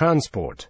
transport.